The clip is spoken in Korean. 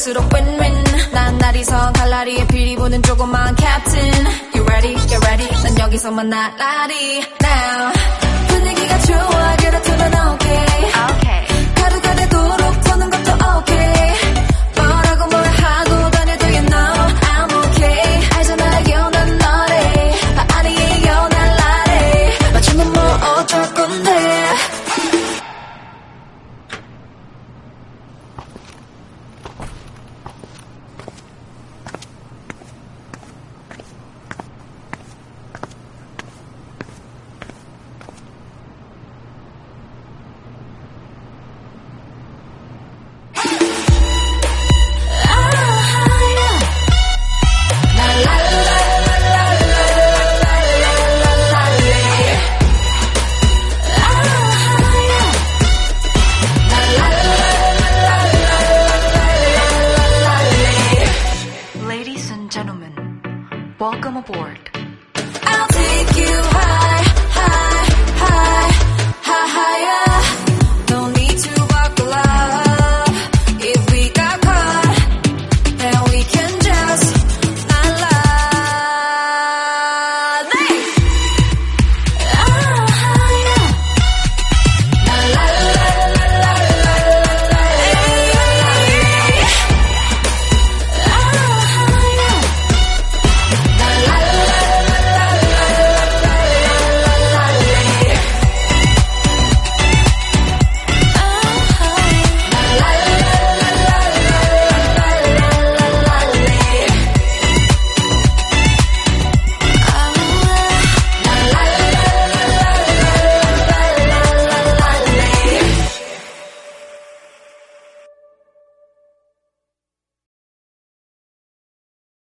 갈수록 win-win. 난 나리선 갈라리에 비리보는 조그만 캡틴 You ready, Get ready. 난 여기서 만나 라디 now. aboard.